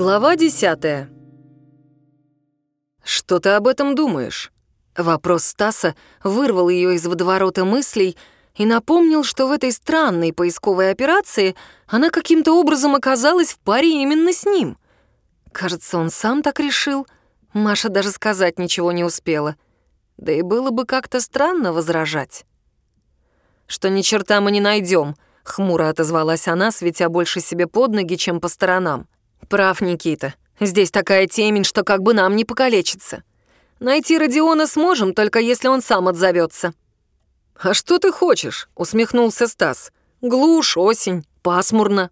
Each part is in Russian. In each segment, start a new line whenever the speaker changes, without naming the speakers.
Глава десятая. «Что ты об этом думаешь?» Вопрос Стаса вырвал ее из водоворота мыслей и напомнил, что в этой странной поисковой операции она каким-то образом оказалась в паре именно с ним. Кажется, он сам так решил. Маша даже сказать ничего не успела. Да и было бы как-то странно возражать. «Что ни черта мы не найдем, хмуро отозвалась она, светя больше себе под ноги, чем по сторонам. «Прав, Никита. Здесь такая темень, что как бы нам не покалечиться. Найти Родиона сможем, только если он сам отзовется. «А что ты хочешь?» — усмехнулся Стас. «Глушь, осень, пасмурно».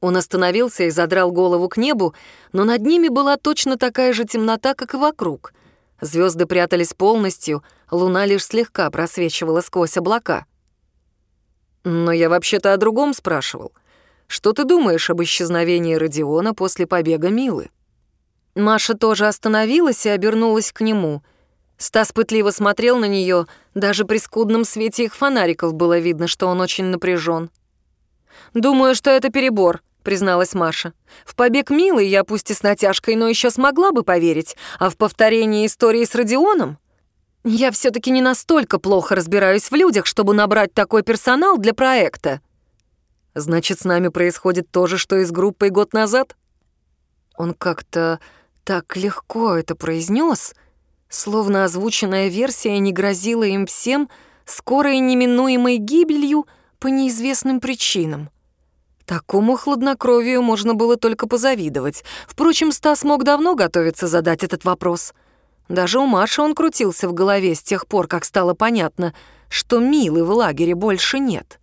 Он остановился и задрал голову к небу, но над ними была точно такая же темнота, как и вокруг. Звезды прятались полностью, луна лишь слегка просвечивала сквозь облака. «Но я вообще-то о другом спрашивал. Что ты думаешь об исчезновении Родиона после побега Милы?» Маша тоже остановилась и обернулась к нему. Стас пытливо смотрел на нее, даже при скудном свете их фонариков было видно, что он очень напряжен. «Думаю, что это перебор», — призналась Маша. «В побег Милы я пусть и с натяжкой, но еще смогла бы поверить, а в повторении истории с Родионом? Я все таки не настолько плохо разбираюсь в людях, чтобы набрать такой персонал для проекта». Значит, с нами происходит то же, что и с группой год назад? Он как-то так легко это произнес, словно озвученная версия не грозила им всем скорой неминуемой гибелью по неизвестным причинам. Такому хладнокровию можно было только позавидовать. Впрочем, Стас мог давно готовиться задать этот вопрос. Даже у Маши он крутился в голове с тех пор, как стало понятно, что Милы в лагере больше нет.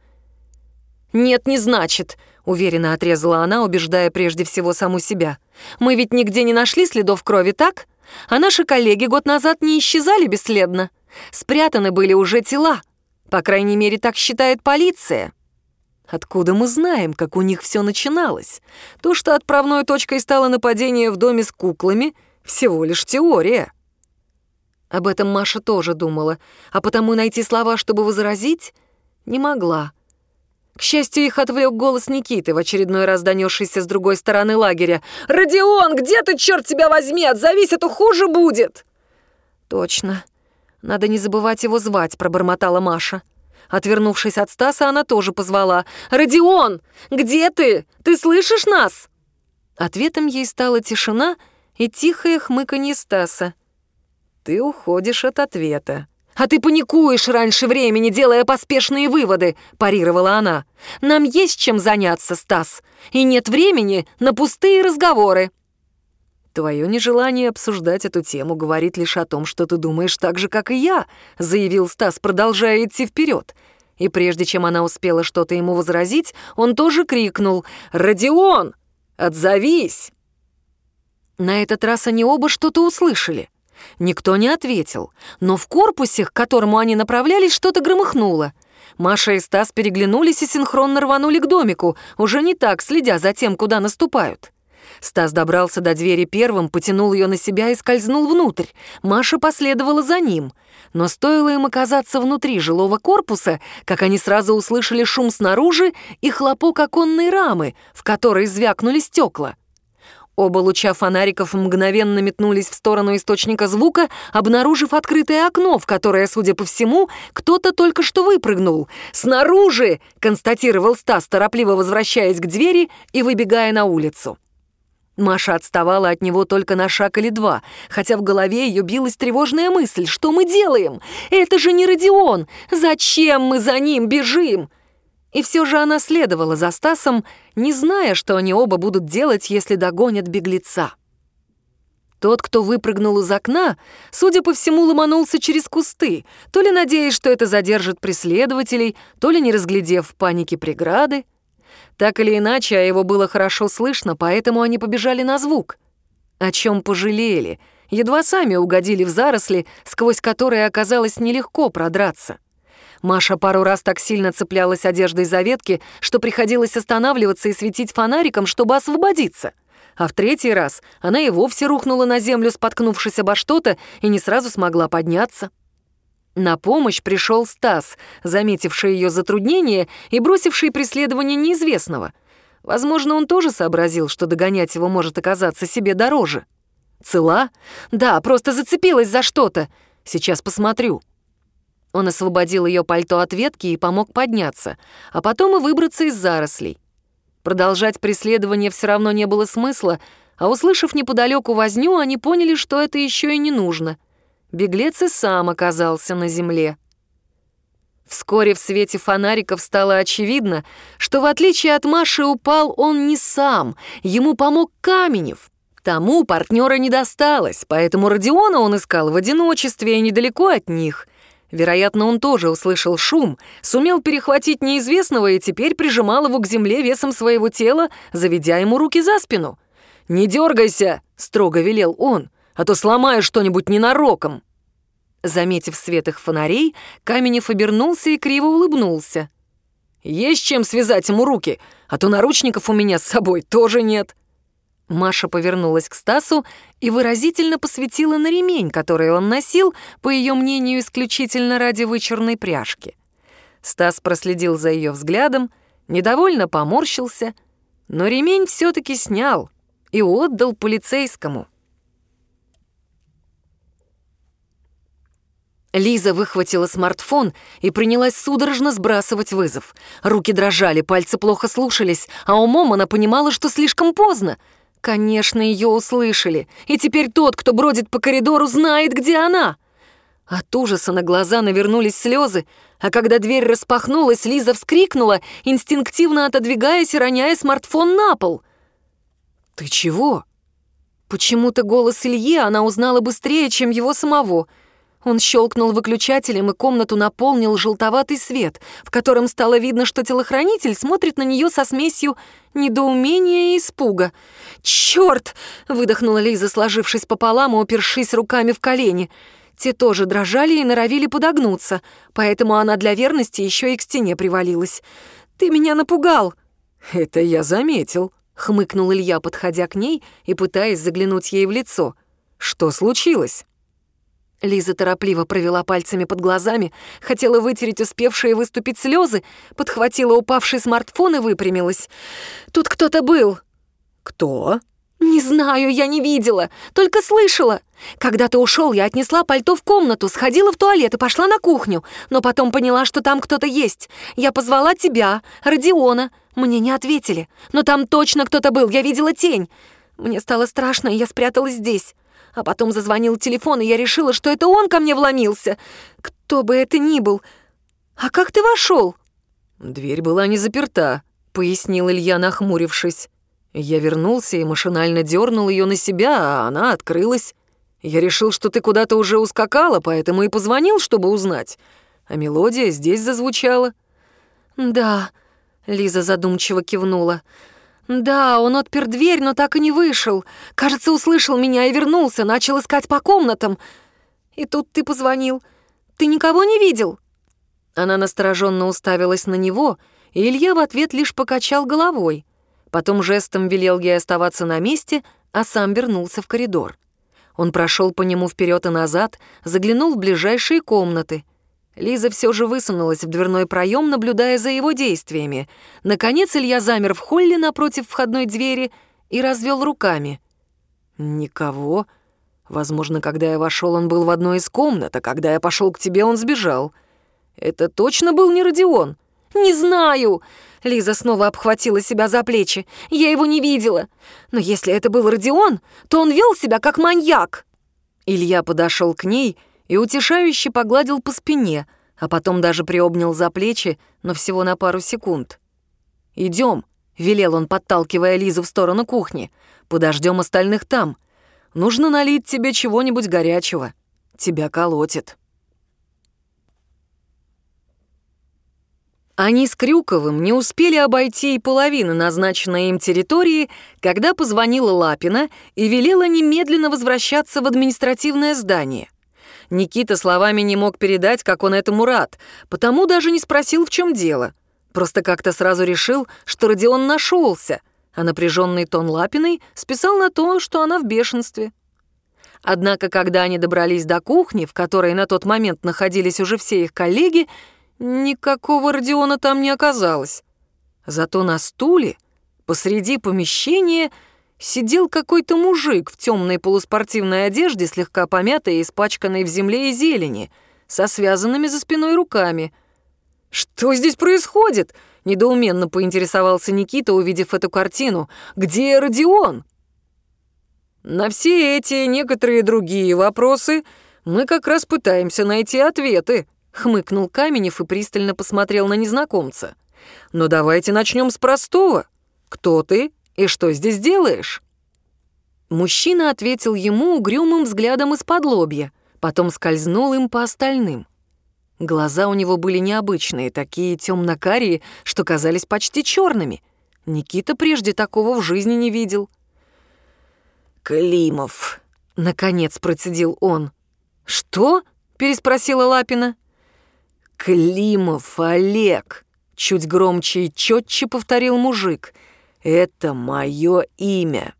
«Нет, не значит», — уверенно отрезала она, убеждая прежде всего саму себя. «Мы ведь нигде не нашли следов крови, так? А наши коллеги год назад не исчезали бесследно. Спрятаны были уже тела. По крайней мере, так считает полиция». Откуда мы знаем, как у них все начиналось? То, что отправной точкой стало нападение в доме с куклами, всего лишь теория. Об этом Маша тоже думала, а потому найти слова, чтобы возразить, не могла. К счастью, их отвлек голос Никиты, в очередной раз донесшийся с другой стороны лагеря. «Родион, где ты, черт тебя возьми? Отзовись, а то хуже будет!» «Точно. Надо не забывать его звать», — пробормотала Маша. Отвернувшись от Стаса, она тоже позвала. «Родион, где ты? Ты слышишь нас?» Ответом ей стала тишина и тихое хмыканье Стаса. «Ты уходишь от ответа», «А ты паникуешь раньше времени, делая поспешные выводы», — парировала она. «Нам есть чем заняться, Стас, и нет времени на пустые разговоры». «Твое нежелание обсуждать эту тему говорит лишь о том, что ты думаешь так же, как и я», — заявил Стас, продолжая идти вперед. И прежде чем она успела что-то ему возразить, он тоже крикнул «Родион, отзовись!». На этот раз они оба что-то услышали — Никто не ответил, но в корпусе, к которому они направлялись, что-то громыхнуло. Маша и Стас переглянулись и синхронно рванули к домику, уже не так, следя за тем, куда наступают. Стас добрался до двери первым, потянул ее на себя и скользнул внутрь. Маша последовала за ним. Но стоило им оказаться внутри жилого корпуса, как они сразу услышали шум снаружи и хлопок оконной рамы, в которой звякнули стекла. Оба луча фонариков мгновенно метнулись в сторону источника звука, обнаружив открытое окно, в которое, судя по всему, кто-то только что выпрыгнул. «Снаружи!» — констатировал Стас, торопливо возвращаясь к двери и выбегая на улицу. Маша отставала от него только на шаг или два, хотя в голове ее билась тревожная мысль. «Что мы делаем? Это же не Родион! Зачем мы за ним бежим?» И все же она следовала за Стасом, не зная, что они оба будут делать, если догонят беглеца. Тот, кто выпрыгнул из окна, судя по всему, ломанулся через кусты, то ли надеясь, что это задержит преследователей, то ли не разглядев в панике преграды. Так или иначе, а его было хорошо слышно, поэтому они побежали на звук. О чем пожалели, едва сами угодили в заросли, сквозь которые оказалось нелегко продраться. Маша пару раз так сильно цеплялась одеждой за ветки, что приходилось останавливаться и светить фонариком, чтобы освободиться. А в третий раз она и вовсе рухнула на землю, споткнувшись обо что-то, и не сразу смогла подняться. На помощь пришел Стас, заметивший ее затруднение и бросивший преследование неизвестного. Возможно, он тоже сообразил, что догонять его может оказаться себе дороже. Цела? Да, просто зацепилась за что-то. Сейчас посмотрю. Он освободил ее пальто от ветки и помог подняться, а потом и выбраться из зарослей. Продолжать преследование все равно не было смысла, а услышав неподалеку возню, они поняли, что это еще и не нужно. Беглец и сам оказался на земле. Вскоре в свете фонариков стало очевидно, что в отличие от Маши упал он не сам, ему помог Каменев. Тому партнера не досталось, поэтому Родиона он искал в одиночестве и недалеко от них. Вероятно, он тоже услышал шум, сумел перехватить неизвестного и теперь прижимал его к земле весом своего тела, заведя ему руки за спину. «Не дергайся!» — строго велел он, «а то сломаю что-нибудь ненароком!» Заметив свет их фонарей, Каменев обернулся и криво улыбнулся. «Есть чем связать ему руки, а то наручников у меня с собой тоже нет». Маша повернулась к Стасу и выразительно посветила на ремень, который он носил, по ее мнению, исключительно ради вычурной пряжки. Стас проследил за ее взглядом, недовольно поморщился, но ремень все-таки снял и отдал полицейскому. Лиза выхватила смартфон и принялась судорожно сбрасывать вызов. Руки дрожали, пальцы плохо слушались, а умом она понимала, что слишком поздно. Конечно, ее услышали, и теперь тот, кто бродит по коридору, знает, где она. От ужаса на глаза навернулись слезы, а когда дверь распахнулась, Лиза вскрикнула, инстинктивно отодвигаясь и роняя смартфон на пол. «Ты чего?» Почему-то голос Ильи она узнала быстрее, чем его самого — он щелкнул выключателем, и комнату наполнил желтоватый свет, в котором стало видно, что телохранитель смотрит на нее со смесью недоумения и испуга. «Черт!» — выдохнула Лиза, сложившись пополам и упершись руками в колени. Те тоже дрожали и норовили подогнуться, поэтому она для верности еще и к стене привалилась. «Ты меня напугал!» «Это я заметил», — хмыкнул Илья, подходя к ней и пытаясь заглянуть ей в лицо. «Что случилось?» Лиза торопливо провела пальцами под глазами, хотела вытереть успевшие выступить слезы, подхватила упавший смартфон и выпрямилась. «Тут кто-то был». «Кто?» «Не знаю, я не видела, только слышала. Когда ты ушел, я отнесла пальто в комнату, сходила в туалет и пошла на кухню, но потом поняла, что там кто-то есть. Я позвала тебя, Родиона. Мне не ответили, но там точно кто-то был, я видела тень. Мне стало страшно, и я спряталась здесь. А потом зазвонил телефон, и я решила, что это он ко мне вломился. Кто бы это ни был. А как ты вошел? Дверь была не заперта, пояснил Илья, нахмурившись. Я вернулся и машинально дернул ее на себя, а она открылась. Я решил, что ты куда-то уже ускакала, поэтому и позвонил, чтобы узнать. А мелодия здесь зазвучала. Да, Лиза задумчиво кивнула. «Да, он отпер дверь, но так и не вышел. Кажется, услышал меня и вернулся, начал искать по комнатам. И тут ты позвонил. Ты никого не видел?» Она настороженно уставилась на него, и Илья в ответ лишь покачал головой. Потом жестом велел ей оставаться на месте, а сам вернулся в коридор. Он прошел по нему вперед и назад, заглянул в ближайшие комнаты — Лиза все же высунулась в дверной проем, наблюдая за его действиями. Наконец Илья замер в холле напротив входной двери и развел руками. «Никого. Возможно, когда я вошел, он был в одной из комнат, а когда я пошел к тебе, он сбежал. Это точно был не Родион?» «Не знаю!» Лиза снова обхватила себя за плечи. «Я его не видела. Но если это был Родион, то он вел себя как маньяк!» Илья подошел к ней и утешающе погладил по спине, а потом даже приобнял за плечи, но всего на пару секунд. Идем, велел он, подталкивая Лизу в сторону кухни. «Подождем остальных там. Нужно налить тебе чего-нибудь горячего. Тебя колотит». Они с Крюковым не успели обойти и половины назначенной им территории, когда позвонила Лапина и велела немедленно возвращаться в административное здание. Никита словами не мог передать, как он этому рад, потому даже не спросил, в чем дело. Просто как-то сразу решил, что Родион нашелся, а напряженный тон Лапиной списал на то, что она в бешенстве. Однако, когда они добрались до кухни, в которой на тот момент находились уже все их коллеги, никакого Родиона там не оказалось. Зато на стуле посреди помещения сидел какой-то мужик в темной полуспортивной одежде, слегка помятой и испачканной в земле и зелени, со связанными за спиной руками. «Что здесь происходит?» — недоуменно поинтересовался Никита, увидев эту картину. «Где Родион?» На все эти и некоторые другие вопросы мы как раз пытаемся найти ответы, хмыкнул Каменев и пристально посмотрел на незнакомца. Но давайте начнем с простого. Кто ты и что здесь делаешь? Мужчина ответил ему угрюмым взглядом из-под лобья, потом скользнул им по остальным. Глаза у него были необычные, такие темно-карие, что казались почти черными. Никита прежде такого в жизни не видел. «Климов», — наконец процедил он. «Что?» — переспросила Лапина. «Климов Олег», — чуть громче и четче повторил мужик. «Это мое имя».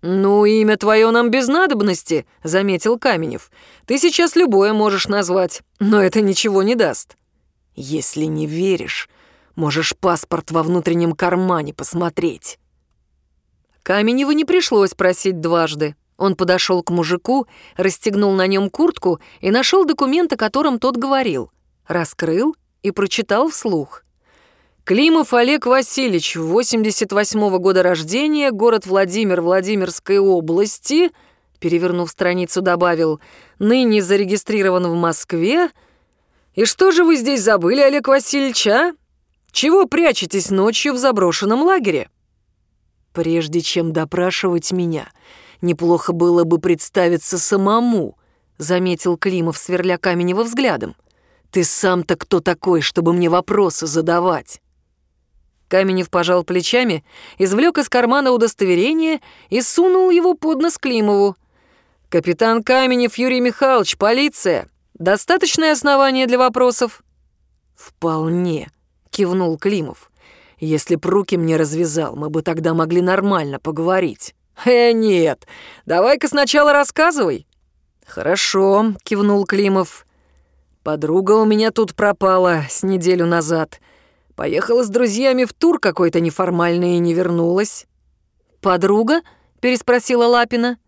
«Ну, имя твое нам без надобности», — заметил Каменев. «Ты сейчас любое можешь назвать, но это ничего не даст». «Если не веришь, можешь паспорт во внутреннем кармане посмотреть». Каменеву не пришлось просить дважды. Он подошел к мужику, расстегнул на нем куртку и нашел документ, о котором тот говорил. Раскрыл и прочитал вслух. Климов Олег Васильевич, 88-го года рождения, город Владимир Владимирской области, перевернув страницу, добавил, ныне зарегистрирован в Москве. И что же вы здесь забыли, Олег Васильевич, а? Чего прячетесь ночью в заброшенном лагере? Прежде чем допрашивать меня, неплохо было бы представиться самому, заметил Климов, сверля Каменева взглядом. Ты сам-то кто такой, чтобы мне вопросы задавать? Каменев пожал плечами, извлек из кармана удостоверение и сунул его под нос Климову. «Капитан Каменев Юрий Михайлович, полиция. Достаточное основание для вопросов?» «Вполне», — кивнул Климов. Если б руки мне развязал, мы бы тогда могли нормально поговорить. Э, нет, давай-ка сначала рассказывай. Хорошо, кивнул Климов. Подруга у меня тут пропала с неделю назад. Поехала с друзьями в тур какой-то неформальный и не вернулась. Подруга? переспросила Лапина.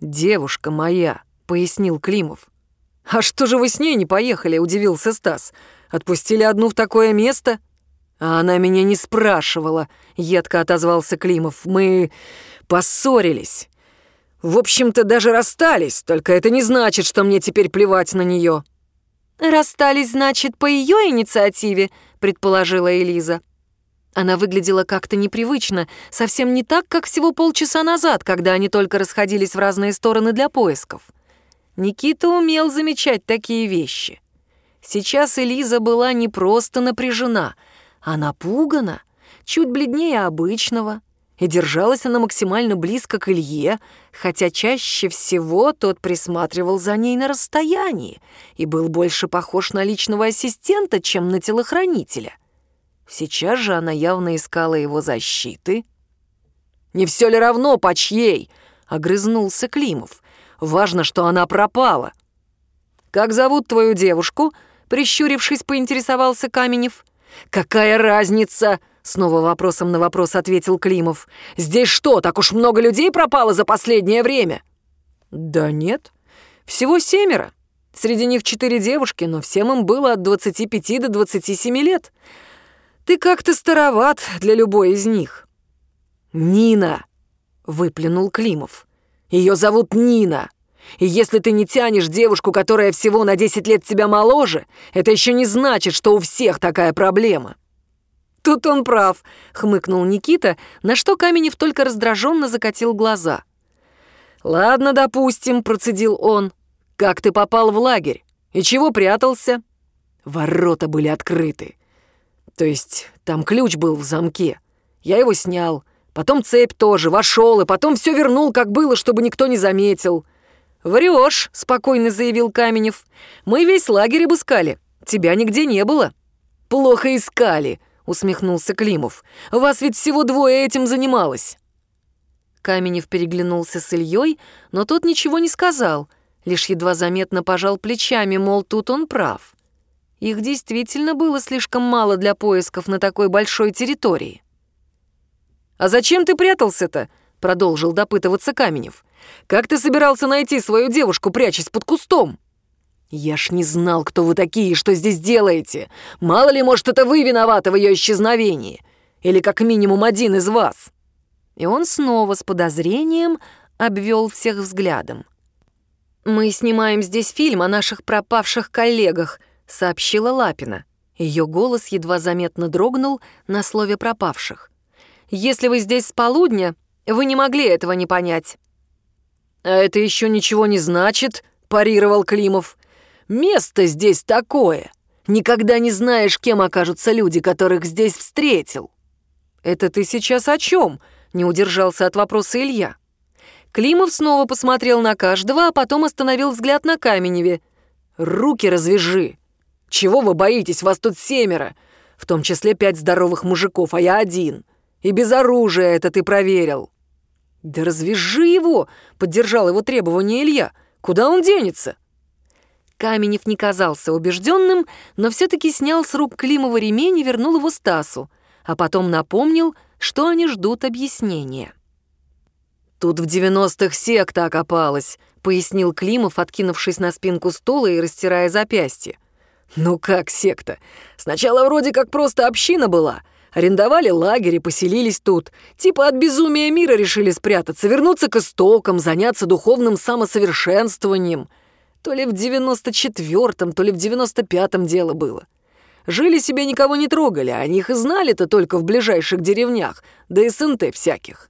Девушка моя, пояснил Климов. «А что же вы с ней не поехали?» — удивился Стас. «Отпустили одну в такое место?» «А она меня не спрашивала», — едко отозвался Климов. «Мы поссорились. В общем-то, даже расстались, только это не значит, что мне теперь плевать на нее». «Расстались, значит, по ее инициативе», — предположила Элиза. Она выглядела как-то непривычно, совсем не так, как всего полчаса назад, когда они только расходились в разные стороны для поисков. Никита умел замечать такие вещи. Сейчас Элиза была не просто напряжена — а напугана, чуть бледнее обычного, и держалась она максимально близко к Илье, хотя чаще всего тот присматривал за ней на расстоянии и был больше похож на личного ассистента, чем на телохранителя. Сейчас же она явно искала его защиты. «Не все ли равно, по чьей?» — огрызнулся Климов. «Важно, что она пропала». «Как зовут твою девушку?» — прищурившись, поинтересовался Каменев. «Какая разница?» — снова вопросом на вопрос ответил Климов. «Здесь что, так уж много людей пропало за последнее время?» «Да нет. Всего семеро. Среди них четыре девушки, но всем им было от 25 до 27 лет. Ты как-то староват для любой из них». «Нина!» — выплюнул Климов. «Ее зовут Нина!» И если ты не тянешь девушку, которая всего на 10 лет тебя моложе, это еще не значит, что у всех такая проблема». «Тут он прав», — хмыкнул Никита, на что Каменев только раздраженно закатил глаза. «Ладно, допустим», — процедил он. «Как ты попал в лагерь? И чего прятался?» Ворота были открыты. То есть там ключ был в замке. Я его снял. Потом цепь тоже, вошел, и потом все вернул, как было, чтобы никто не заметил. «Врешь», — спокойно заявил Каменев. «Мы весь лагерь обыскали. Тебя нигде не было». «Плохо искали», — усмехнулся Климов. «Вас ведь всего двое этим занималось». Каменев переглянулся с Ильей, но тот ничего не сказал, лишь едва заметно пожал плечами, мол, тут он прав. Их действительно было слишком мало для поисков на такой большой территории. «А зачем ты прятался-то?» — продолжил допытываться Каменев. «Как ты собирался найти свою девушку, прячась под кустом?» «Я ж не знал, кто вы такие и что здесь делаете. Мало ли, может, это вы виноваты в ее исчезновении. Или как минимум один из вас». И он снова с подозрением обвел всех взглядом. «Мы снимаем здесь фильм о наших пропавших коллегах», — сообщила Лапина. Ее голос едва заметно дрогнул на слове «пропавших». «Если вы здесь с полудня, вы не могли этого не понять». «А это еще ничего не значит», — парировал Климов. «Место здесь такое. Никогда не знаешь, кем окажутся люди, которых здесь встретил». «Это ты сейчас о чем?» — не удержался от вопроса Илья. Климов снова посмотрел на каждого, а потом остановил взгляд на Каменеве. «Руки развяжи! Чего вы боитесь? Вас тут семеро, в том числе пять здоровых мужиков, а я один. И без оружия это ты проверил». «Да развяжи его!» — поддержал его требование Илья. «Куда он денется?» Каменев не казался убежденным, но все-таки снял с рук Климова ремень и вернул его Стасу, а потом напомнил, что они ждут объяснения. «Тут в девяностых секта окопалась», — пояснил Климов, откинувшись на спинку стула и растирая запястье. «Ну как секта? Сначала вроде как просто община была. Арендовали лагерь и поселились тут. Типа от безумия мира решили спрятаться, вернуться к истокам, заняться духовным самосовершенствованием. То ли в девяносто четвертом, то ли в девяносто пятом дело было. Жили себе никого не трогали, а о них и знали-то только в ближайших деревнях, да СНТ всяких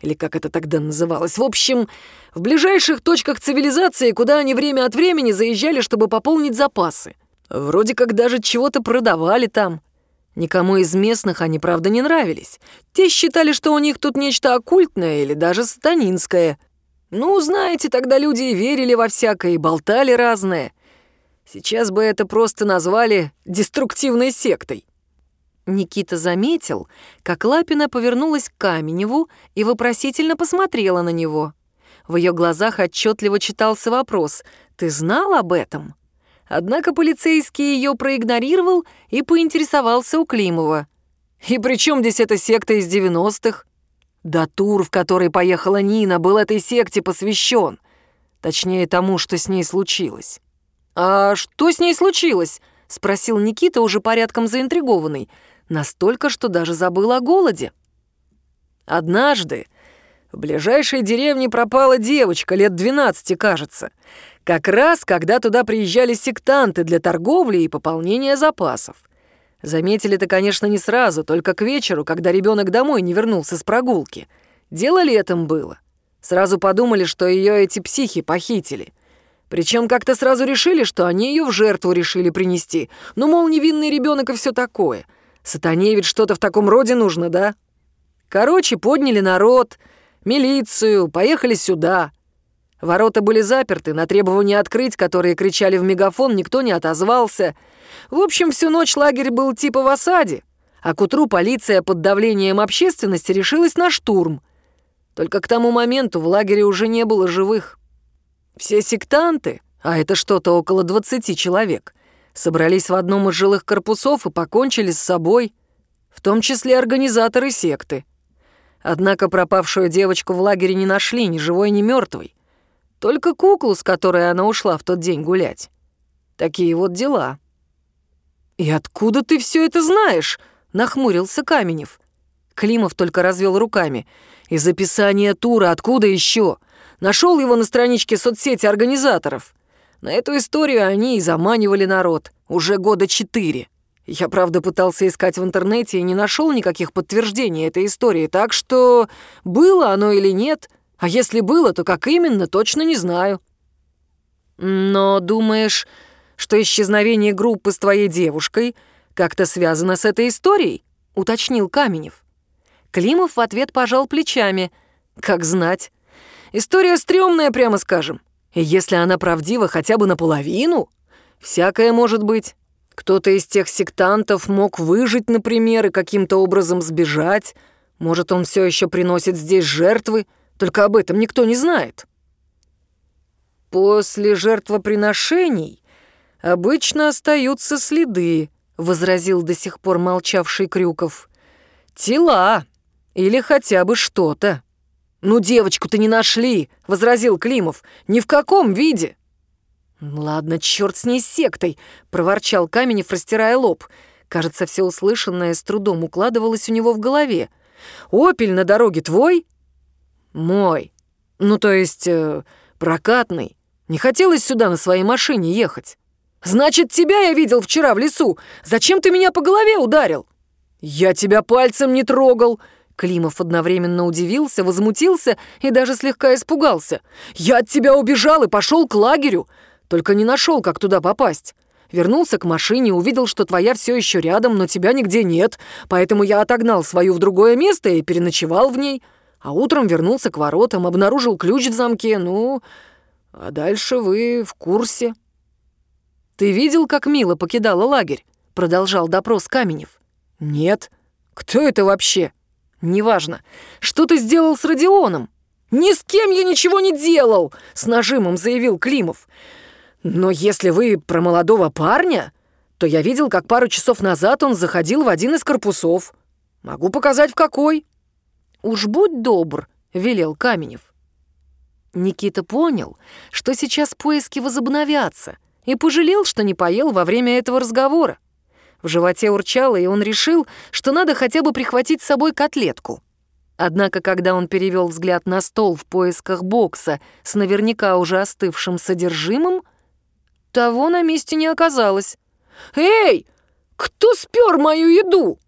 или как это тогда называлось. В общем, в ближайших точках цивилизации, куда они время от времени заезжали, чтобы пополнить запасы. Вроде как даже чего-то продавали там. Никому из местных они, правда, не нравились. Те считали, что у них тут нечто оккультное или даже сатанинское. Ну, знаете, тогда люди и верили во всякое, и болтали разное. Сейчас бы это просто назвали деструктивной сектой. Никита заметил, как Лапина повернулась к Каменеву и вопросительно посмотрела на него. В ее глазах отчетливо читался вопрос «Ты знал об этом?». Однако полицейский ее проигнорировал и поинтересовался у Климова. «И при чем здесь эта секта из девяностых?» Да тур, в который поехала Нина, был этой секте посвящен. Точнее, тому, что с ней случилось. «А что с ней случилось?» — спросил Никита, уже порядком заинтригованный — настолько, что даже забыл о голоде. Однажды в ближайшей деревне пропала девочка, лет 12, кажется, как раз когда туда приезжали сектанты для торговли и пополнения запасов. Заметили-то, конечно, не сразу, только к вечеру, когда ребенок домой не вернулся с прогулки. Дело летом было. Сразу подумали, что ее эти психи похитили. Причем как-то сразу решили, что они ее в жертву решили принести. Ну, мол, невинный ребенок и все такое — Сатане ведь что-то в таком роде нужно, да? Короче, подняли народ, милицию, поехали сюда. Ворота были заперты, на требование открыть, которые кричали в мегафон, никто не отозвался. В общем, всю ночь лагерь был типа в осаде, а к утру полиция под давлением общественности решилась на штурм. Только к тому моменту в лагере уже не было живых. Все сектанты, а это что-то около 20 человек, собрались в одном из жилых корпусов и покончили с собой, в том числе организаторы секты. Однако пропавшую девочку в лагере не нашли, ни живой, ни мертвой. Только куклу, с которой она ушла в тот день гулять. Такие вот дела. «И откуда ты все это знаешь?» — нахмурился Каменев. Климов только развел руками. «Из описания тура откуда еще? Нашел его на страничке соцсети организаторов». На эту историю они и заманивали народ. Уже года четыре. Я, правда, пытался искать в интернете и не нашел никаких подтверждений этой истории, так что было оно или нет, а если было, то как именно, точно не знаю. Но думаешь, что исчезновение группы с твоей девушкой как-то связано с этой историей? Уточнил Каменев. Климов в ответ пожал плечами. Как знать. История стрёмная, прямо скажем. И если она правдива хотя бы наполовину, всякое может быть. Кто-то из тех сектантов мог выжить, например, и каким-то образом сбежать. Может, он все еще приносит здесь жертвы, только об этом никто не знает. После жертвоприношений обычно остаются следы, возразил до сих пор молчавший Крюков. Тела. Или хотя бы что-то. «Ну, девочку-то не нашли», — возразил Климов. «Ни в каком виде». «Ладно, черт с ней сектой», — проворчал Каменев, растирая лоб. Кажется, все услышанное с трудом укладывалось у него в голове. «Опель на дороге твой?» «Мой. Ну, то есть, э, прокатный. Не хотелось сюда на своей машине ехать». «Значит, тебя я видел вчера в лесу. Зачем ты меня по голове ударил?» «Я тебя пальцем не трогал», Климов одновременно удивился, возмутился и даже слегка испугался. «Я от тебя убежал и пошел к лагерю. Только не нашел, как туда попасть. Вернулся к машине, увидел, что твоя все еще рядом, но тебя нигде нет, поэтому я отогнал свою в другое место и переночевал в ней. А утром вернулся к воротам, обнаружил ключ в замке, ну... А дальше вы в курсе». «Ты видел, как Мила покидала лагерь?» — продолжал допрос Каменев. «Нет. Кто это вообще?» «Неважно. Что ты сделал с Родионом?» «Ни с кем я ничего не делал!» — с нажимом заявил Климов. Но если вы про молодого парня, то я видел, как пару часов назад он заходил в один из корпусов. Могу показать, в какой». «Уж будь добр», — велел Каменев. Никита понял, что сейчас поиски возобновятся, и пожалел, что не поел во время этого разговора. В животе урчало, и он решил, что надо хотя бы прихватить с собой котлетку. Однако, когда он перевел взгляд на стол в поисках бокса с наверняка уже остывшим содержимым, того на месте не оказалось. «Эй, кто спер мою еду?»